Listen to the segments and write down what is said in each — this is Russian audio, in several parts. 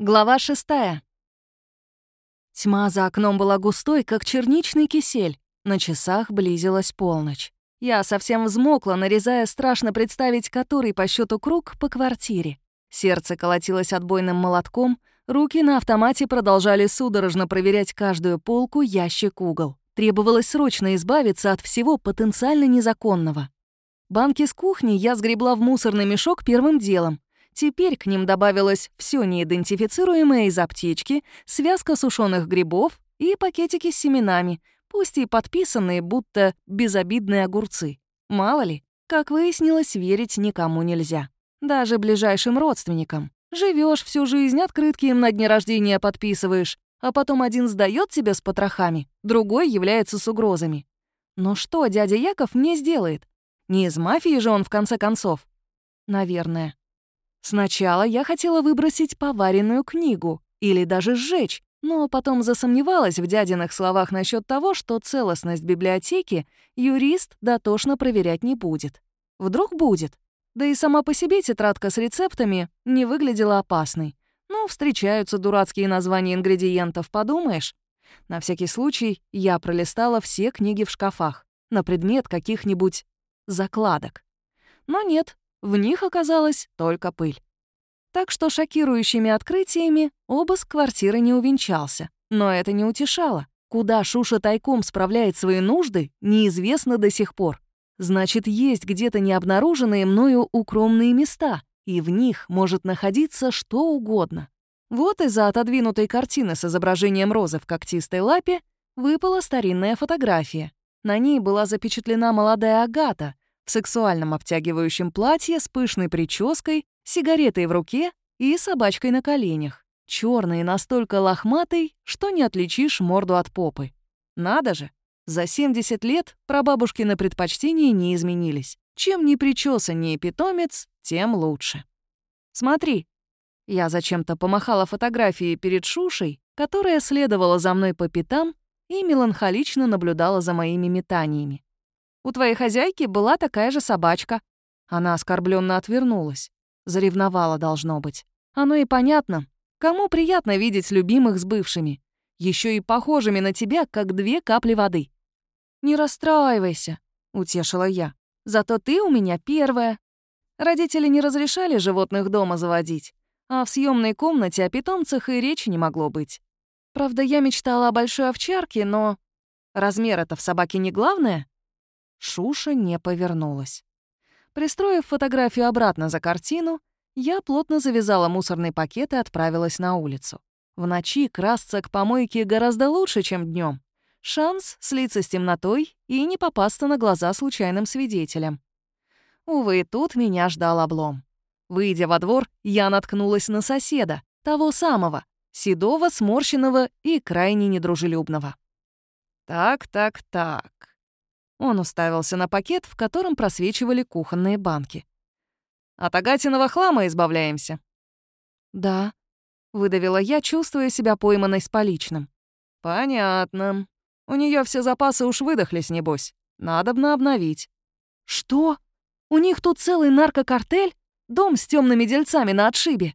Глава шестая. Тьма за окном была густой, как черничный кисель. На часах близилась полночь. Я совсем взмокла, нарезая страшно представить, который по счету круг по квартире. Сердце колотилось отбойным молотком, руки на автомате продолжали судорожно проверять каждую полку, ящик, угол. Требовалось срочно избавиться от всего потенциально незаконного. Банки с кухни я сгребла в мусорный мешок первым делом, Теперь к ним добавилось все неидентифицируемое из аптечки, связка сушеных грибов и пакетики с семенами, пусть и подписанные, будто безобидные огурцы. Мало ли, как выяснилось, верить никому нельзя. Даже ближайшим родственникам. Живешь всю жизнь, открытки им на дне рождения подписываешь, а потом один сдает тебя с потрохами, другой является с угрозами. Но что дядя Яков мне сделает? Не из мафии же он в конце концов. Наверное. Сначала я хотела выбросить поваренную книгу или даже сжечь, но потом засомневалась в дядиных словах насчет того, что целостность библиотеки юрист дотошно проверять не будет. Вдруг будет. Да и сама по себе тетрадка с рецептами не выглядела опасной. Ну, встречаются дурацкие названия ингредиентов, подумаешь. На всякий случай я пролистала все книги в шкафах на предмет каких-нибудь закладок. Но нет, в них оказалась только пыль. Так что шокирующими открытиями обыск квартиры не увенчался. Но это не утешало. Куда Шуша тайком справляет свои нужды, неизвестно до сих пор. Значит, есть где-то необнаруженные мною укромные места, и в них может находиться что угодно. Вот из-за отодвинутой картины с изображением розы в когтистой лапе выпала старинная фотография. На ней была запечатлена молодая Агата, в сексуальном обтягивающем платье с пышной прической, сигаретой в руке и собачкой на коленях. Черный настолько лохматый, что не отличишь морду от попы. Надо же, за 70 лет прабабушкины предпочтения не изменились. Чем не причесаннее питомец, тем лучше. Смотри. Я зачем-то помахала фотографией перед Шушей, которая следовала за мной по пятам и меланхолично наблюдала за моими метаниями. У твоей хозяйки была такая же собачка». Она оскорбленно отвернулась. Заревновала, должно быть. Оно и понятно. Кому приятно видеть любимых с бывшими? Еще и похожими на тебя, как две капли воды. «Не расстраивайся», — утешила я. «Зато ты у меня первая». Родители не разрешали животных дома заводить, а в съемной комнате о питомцах и речи не могло быть. Правда, я мечтала о большой овчарке, но... Размер это в собаке не главное? Шуша не повернулась. Пристроив фотографию обратно за картину, я плотно завязала мусорный пакет и отправилась на улицу. В ночи красться к помойке гораздо лучше, чем днем. Шанс слиться с темнотой и не попасться на глаза случайным свидетелям. Увы, тут меня ждал облом. Выйдя во двор, я наткнулась на соседа, того самого, седого, сморщенного и крайне недружелюбного. «Так, так, так. Он уставился на пакет, в котором просвечивали кухонные банки. «От агатиного хлама избавляемся?» «Да», — выдавила я, чувствуя себя пойманной с поличным. «Понятно. У нее все запасы уж выдохлись, небось. Надобно обновить». «Что? У них тут целый наркокартель? Дом с темными дельцами на отшибе?»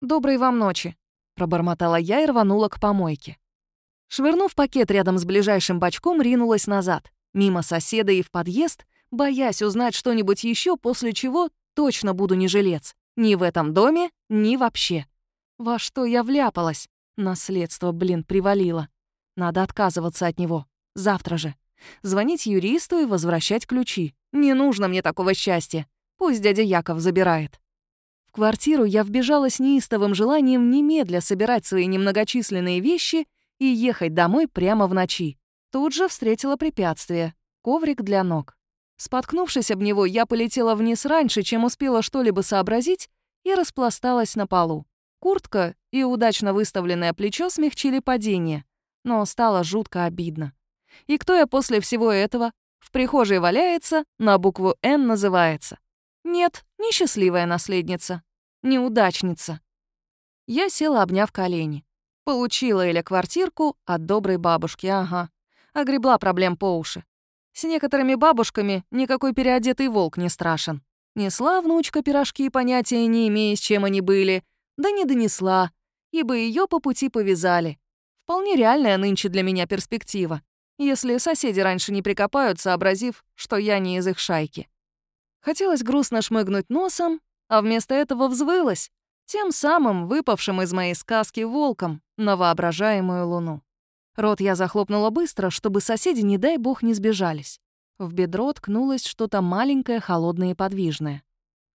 «Доброй вам ночи», — пробормотала я и рванула к помойке. Швырнув пакет рядом с ближайшим бачком, ринулась назад мимо соседа и в подъезд, боясь узнать что-нибудь еще, после чего точно буду не жилец. Ни в этом доме, ни вообще. Во что я вляпалась? Наследство, блин, привалило. Надо отказываться от него. Завтра же. Звонить юристу и возвращать ключи. Не нужно мне такого счастья. Пусть дядя Яков забирает. В квартиру я вбежала с неистовым желанием немедля собирать свои немногочисленные вещи и ехать домой прямо в ночи. Тут же встретила препятствие — коврик для ног. Споткнувшись об него, я полетела вниз раньше, чем успела что-либо сообразить, и распласталась на полу. Куртка и удачно выставленное плечо смягчили падение, но стало жутко обидно. И кто я после всего этого? В прихожей валяется, на букву «Н» называется. Нет, не счастливая наследница. Неудачница. Я села, обняв колени. Получила Эля квартирку от доброй бабушки, ага огребла проблем по уши. С некоторыми бабушками никакой переодетый волк не страшен. Несла внучка пирожки, понятия не имея, с чем они были, да не донесла. ибо ее по пути повязали. Вполне реальная нынче для меня перспектива, если соседи раньше не прикопают, сообразив, что я не из их шайки. Хотелось грустно шмыгнуть носом, а вместо этого взвылась, тем самым выпавшим из моей сказки волком на воображаемую луну. Рот я захлопнула быстро, чтобы соседи, не дай бог, не сбежались. В бедро ткнулось что-то маленькое, холодное и подвижное.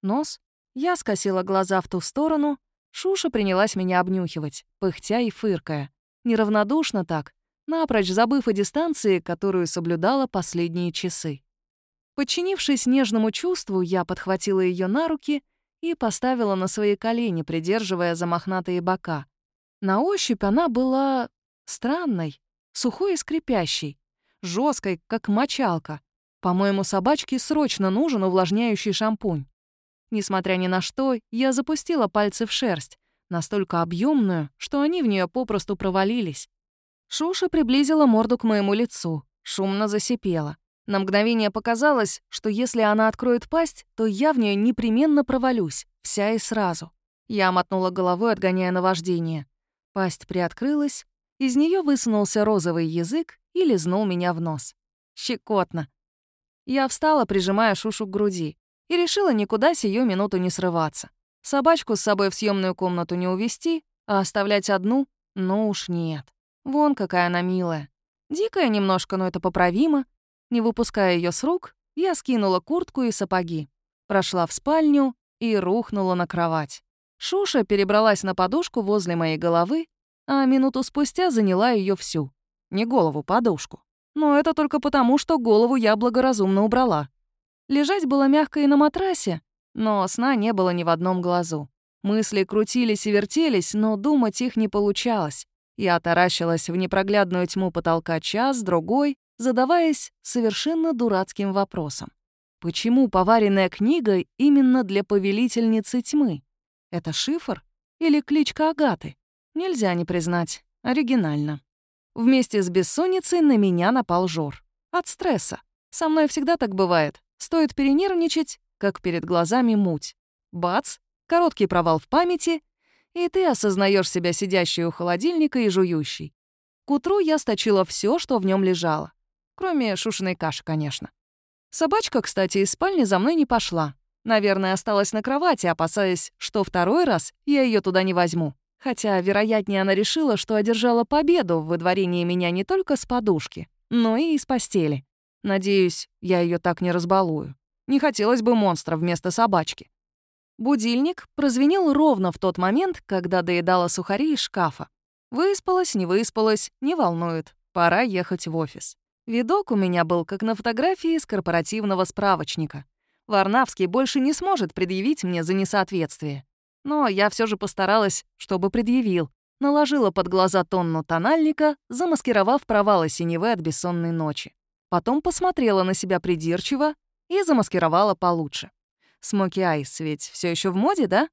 Нос? Я скосила глаза в ту сторону. Шуша принялась меня обнюхивать, пыхтя и фыркая. Неравнодушно так, напрочь забыв о дистанции, которую соблюдала последние часы. Подчинившись нежному чувству, я подхватила ее на руки и поставила на свои колени, придерживая за мохнатые бока. На ощупь она была странной, сухой и скрипящей, жесткой, как мочалка. По-моему, собачке срочно нужен увлажняющий шампунь. Несмотря ни на что, я запустила пальцы в шерсть, настолько объемную, что они в нее попросту провалились. Шуша приблизила морду к моему лицу, шумно засипела. На мгновение показалось, что если она откроет пасть, то я в нее непременно провалюсь, вся и сразу. Я мотнула головой, отгоняя наваждение. Пасть приоткрылась, из нее высунулся розовый язык и лизнул меня в нос. Щекотно. Я встала, прижимая Шушу к груди, и решила никуда сию минуту не срываться. Собачку с собой в съемную комнату не увести, а оставлять одну? Ну уж нет. Вон какая она милая. Дикая немножко, но это поправимо. Не выпуская ее с рук, я скинула куртку и сапоги. Прошла в спальню и рухнула на кровать. Шуша перебралась на подушку возле моей головы, а минуту спустя заняла ее всю. Не голову, подушку. Но это только потому, что голову я благоразумно убрала. Лежать было мягко и на матрасе, но сна не было ни в одном глазу. Мысли крутились и вертелись, но думать их не получалось. Я таращилась в непроглядную тьму потолка час, другой, задаваясь совершенно дурацким вопросом. Почему поваренная книга именно для повелительницы тьмы? Это шифр или кличка Агаты? Нельзя не признать. Оригинально. Вместе с бессонницей на меня напал жор. От стресса. Со мной всегда так бывает. Стоит перенервничать, как перед глазами муть. Бац, короткий провал в памяти, и ты осознаешь себя сидящей у холодильника и жующей. К утру я сточила все, что в нем лежало. Кроме шушиной каши, конечно. Собачка, кстати, из спальни за мной не пошла. Наверное, осталась на кровати, опасаясь, что второй раз я ее туда не возьму. Хотя, вероятнее, она решила, что одержала победу в выдворении меня не только с подушки, но и из постели. Надеюсь, я ее так не разбалую. Не хотелось бы монстра вместо собачки. Будильник прозвенел ровно в тот момент, когда доедала сухари из шкафа. Выспалась, не выспалась, не волнует. Пора ехать в офис. Видок у меня был, как на фотографии из корпоративного справочника. Варнавский больше не сможет предъявить мне за несоответствие. Но я все же постаралась, чтобы предъявил. Наложила под глаза тонну тональника, замаскировав провалы синевы от бессонной ночи. Потом посмотрела на себя придирчиво и замаскировала получше. Смоки Айс ведь все еще в моде, да?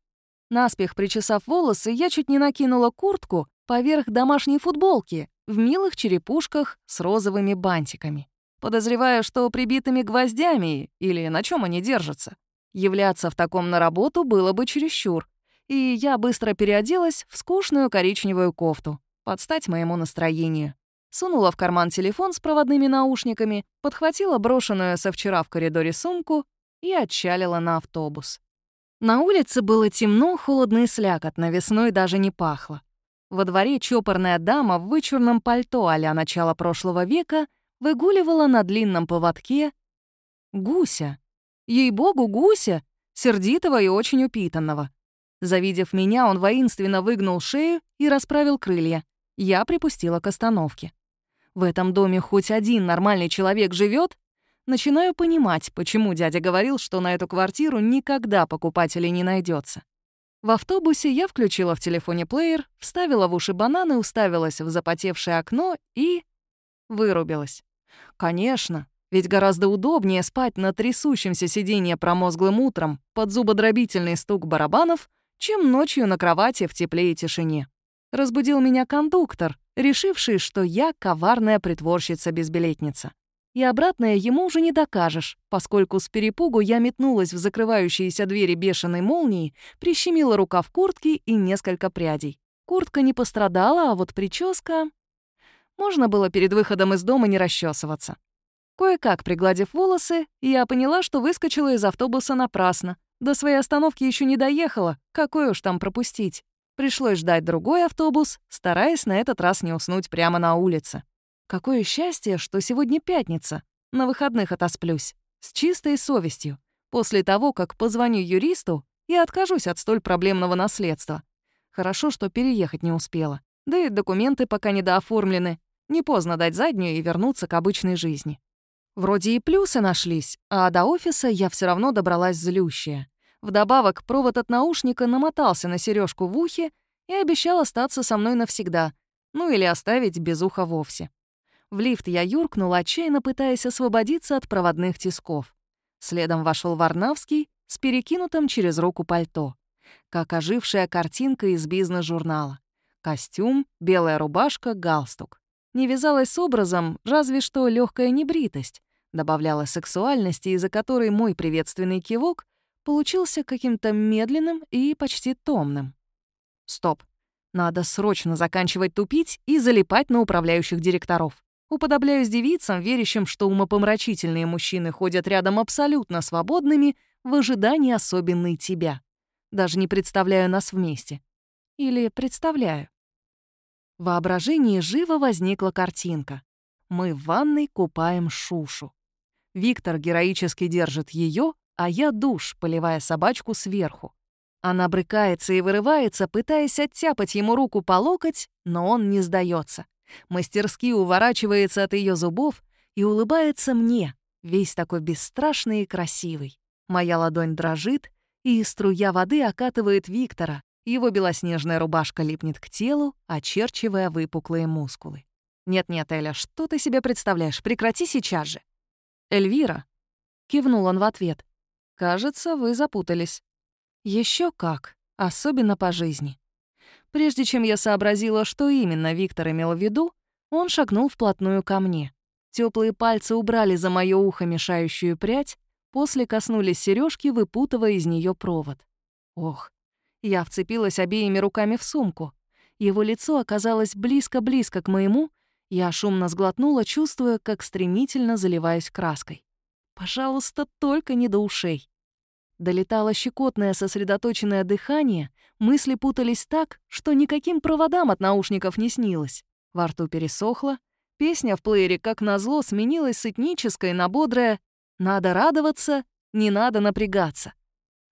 Наспех причесав волосы, я чуть не накинула куртку поверх домашней футболки в милых черепушках с розовыми бантиками. Подозреваю, что прибитыми гвоздями или на чем они держатся. Являться в таком на работу было бы чересчур. И я быстро переоделась в скучную коричневую кофту, под стать моему настроению сунула в карман телефон с проводными наушниками, подхватила брошенную со вчера в коридоре сумку и отчалила на автобус. На улице было темно, холодно и слякотно, весной даже не пахло. Во дворе чопорная дама в вычурном пальто а начала прошлого века выгуливала на длинном поводке гуся. Ей-богу, гуся, сердитого и очень упитанного. Завидев меня, он воинственно выгнул шею и расправил крылья. Я припустила к остановке в этом доме хоть один нормальный человек живет, начинаю понимать, почему дядя говорил, что на эту квартиру никогда покупателей не найдется. В автобусе я включила в телефоне плеер, вставила в уши бананы, уставилась в запотевшее окно и... вырубилась. Конечно, ведь гораздо удобнее спать на трясущемся сиденье промозглым утром под зубодробительный стук барабанов, чем ночью на кровати в тепле и тишине. Разбудил меня кондуктор, решивший, что я коварная притворщица-безбилетница. И обратное ему уже не докажешь, поскольку с перепугу я метнулась в закрывающиеся двери бешеной молнии, прищемила рукав куртки и несколько прядей. Куртка не пострадала, а вот прическа... Можно было перед выходом из дома не расчесываться. Кое-как пригладив волосы, я поняла, что выскочила из автобуса напрасно. До своей остановки еще не доехала, какой уж там пропустить. Пришлось ждать другой автобус, стараясь на этот раз не уснуть прямо на улице. Какое счастье, что сегодня пятница. На выходных отосплюсь. С чистой совестью. После того, как позвоню юристу и откажусь от столь проблемного наследства. Хорошо, что переехать не успела. Да и документы пока не дооформлены. Не поздно дать заднюю и вернуться к обычной жизни. Вроде и плюсы нашлись, а до офиса я все равно добралась злющая. Вдобавок, провод от наушника намотался на сережку в ухе и обещал остаться со мной навсегда, ну или оставить без уха вовсе. В лифт я юркнула, отчаянно пытаясь освободиться от проводных тисков. Следом вошел Варнавский с перекинутым через руку пальто, как ожившая картинка из бизнес-журнала. Костюм, белая рубашка, галстук. Не вязалась с образом, разве что легкая небритость, добавляла сексуальности, из-за которой мой приветственный кивок получился каким-то медленным и почти томным. Стоп. Надо срочно заканчивать тупить и залипать на управляющих директоров. Уподобляюсь девицам, верящим, что умопомрачительные мужчины ходят рядом абсолютно свободными в ожидании особенной тебя. Даже не представляю нас вместе. Или представляю. В воображении живо возникла картинка. Мы в ванной купаем Шушу. Виктор героически держит ее, а я душ, поливая собачку сверху. Она брыкается и вырывается, пытаясь оттяпать ему руку по локоть, но он не сдается. Мастерски уворачивается от ее зубов и улыбается мне, весь такой бесстрашный и красивый. Моя ладонь дрожит, и струя воды окатывает Виктора, его белоснежная рубашка липнет к телу, очерчивая выпуклые мускулы. «Нет-нет, Эля, что ты себе представляешь? Прекрати сейчас же!» «Эльвира!» — кивнул он в ответ. «Кажется, вы запутались». Еще как, особенно по жизни. Прежде чем я сообразила, что именно Виктор имел в виду, он шагнул вплотную ко мне. Теплые пальцы убрали за моё ухо мешающую прядь, после коснулись сережки, выпутывая из нее провод. Ох, я вцепилась обеими руками в сумку. Его лицо оказалось близко-близко к моему, я шумно сглотнула, чувствуя, как стремительно заливаюсь краской. «Пожалуйста, только не до ушей». Долетало щекотное сосредоточенное дыхание, мысли путались так, что никаким проводам от наушников не снилось. Во рту пересохло, песня в плеере, как назло, сменилась с этнической на бодрое «надо радоваться, не надо напрягаться».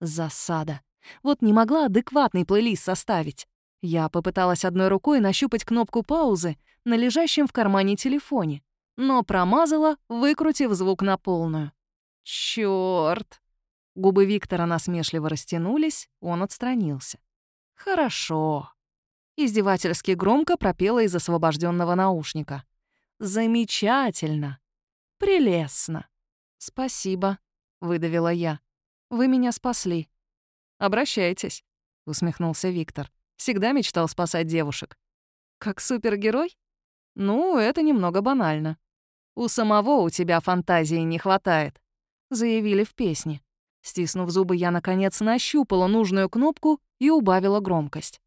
Засада. Вот не могла адекватный плейлист составить. Я попыталась одной рукой нащупать кнопку паузы на лежащем в кармане телефоне, но промазала, выкрутив звук на полную. Чёрт! Губы Виктора насмешливо растянулись, он отстранился. «Хорошо». Издевательски громко пропела из освобожденного наушника. «Замечательно! Прелестно! Спасибо», — выдавила я. «Вы меня спасли». «Обращайтесь», — усмехнулся Виктор. «Всегда мечтал спасать девушек». «Как супергерой?» «Ну, это немного банально. У самого у тебя фантазии не хватает», — заявили в песне. Стиснув зубы, я, наконец, нащупала нужную кнопку и убавила громкость.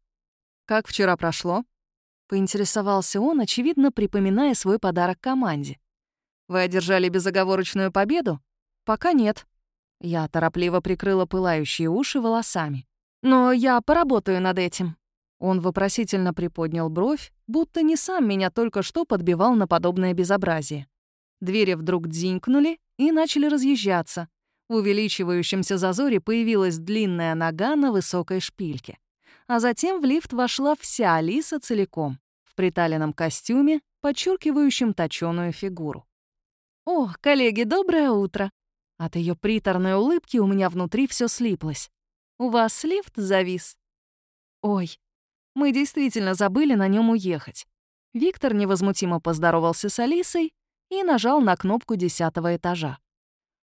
«Как вчера прошло?» — поинтересовался он, очевидно, припоминая свой подарок команде. «Вы одержали безоговорочную победу?» «Пока нет», я торопливо прикрыла пылающие уши волосами. «Но я поработаю над этим». Он вопросительно приподнял бровь, будто не сам меня только что подбивал на подобное безобразие. Двери вдруг дзинькнули и начали разъезжаться. В увеличивающемся зазоре появилась длинная нога на высокой шпильке. А затем в лифт вошла вся Алиса целиком, в приталенном костюме, подчеркивающем точёную фигуру. «О, коллеги, доброе утро!» От ее приторной улыбки у меня внутри все слиплось. «У вас лифт завис?» «Ой, мы действительно забыли на нем уехать». Виктор невозмутимо поздоровался с Алисой и нажал на кнопку десятого этажа.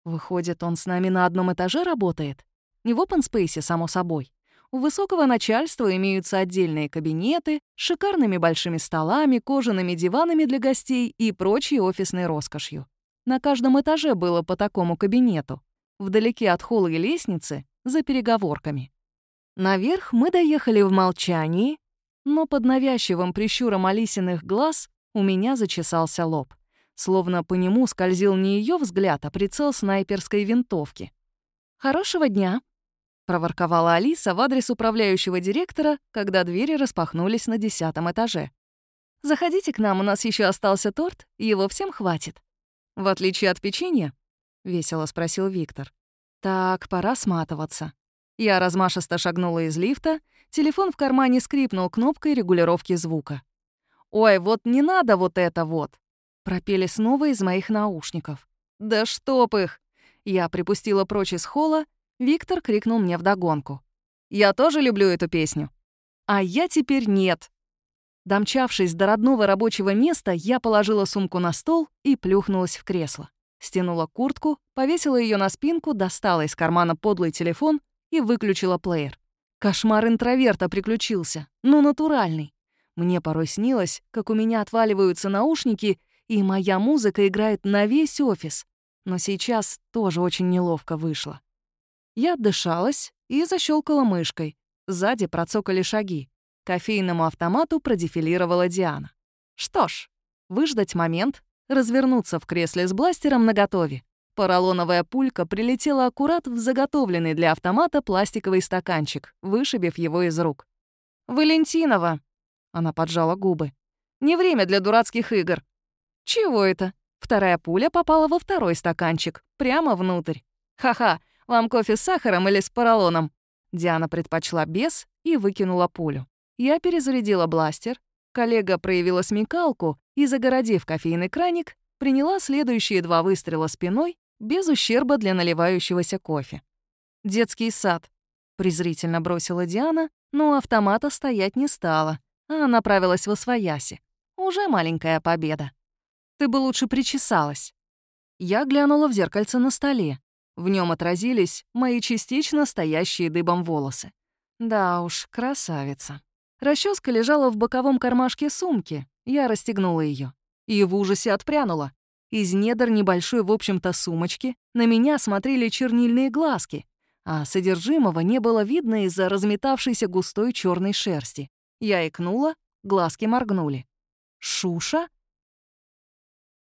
Выходит, он с нами на одном этаже работает? Не в space, само собой. У высокого начальства имеются отдельные кабинеты шикарными большими столами, кожаными диванами для гостей и прочей офисной роскошью. На каждом этаже было по такому кабинету, вдалеке от холла и лестницы, за переговорками. Наверх мы доехали в молчании, но под навязчивым прищуром Алисиных глаз у меня зачесался лоб. Словно по нему скользил не ее взгляд, а прицел снайперской винтовки. «Хорошего дня!» — проворковала Алиса в адрес управляющего директора, когда двери распахнулись на десятом этаже. «Заходите к нам, у нас еще остался торт, его всем хватит». «В отличие от печенья?» — весело спросил Виктор. «Так, пора сматываться». Я размашисто шагнула из лифта, телефон в кармане скрипнул кнопкой регулировки звука. «Ой, вот не надо вот это вот!» Пропели снова из моих наушников. «Да чтоб их!» Я припустила прочь из холла, Виктор крикнул мне вдогонку. «Я тоже люблю эту песню». «А я теперь нет». Домчавшись до родного рабочего места, я положила сумку на стол и плюхнулась в кресло. Стянула куртку, повесила ее на спинку, достала из кармана подлый телефон и выключила плеер. Кошмар интроверта приключился, но натуральный. Мне порой снилось, как у меня отваливаются наушники, и моя музыка играет на весь офис. Но сейчас тоже очень неловко вышло. Я отдышалась и защелкала мышкой. Сзади процокали шаги. К кофейному автомату продефилировала Диана. Что ж, выждать момент, развернуться в кресле с бластером наготове. Поролоновая пулька прилетела аккурат в заготовленный для автомата пластиковый стаканчик, вышибив его из рук. «Валентинова!» — она поджала губы. «Не время для дурацких игр». «Чего это?» Вторая пуля попала во второй стаканчик, прямо внутрь. «Ха-ха, вам кофе с сахаром или с поролоном?» Диана предпочла без и выкинула пулю. Я перезарядила бластер. Коллега проявила смекалку и, загородив кофейный краник, приняла следующие два выстрела спиной без ущерба для наливающегося кофе. «Детский сад», — презрительно бросила Диана, но автомата стоять не стала, а направилась в Освояси. Уже маленькая победа. Ты бы лучше причесалась. Я глянула в зеркальце на столе. В нем отразились мои частично стоящие дыбом волосы. Да уж, красавица. Расческа лежала в боковом кармашке сумки. Я расстегнула ее и в ужасе отпрянула. Из недр небольшой, в общем-то, сумочки на меня смотрели чернильные глазки, а содержимого не было видно из-за разметавшейся густой черной шерсти. Я икнула, глазки моргнули. «Шуша?»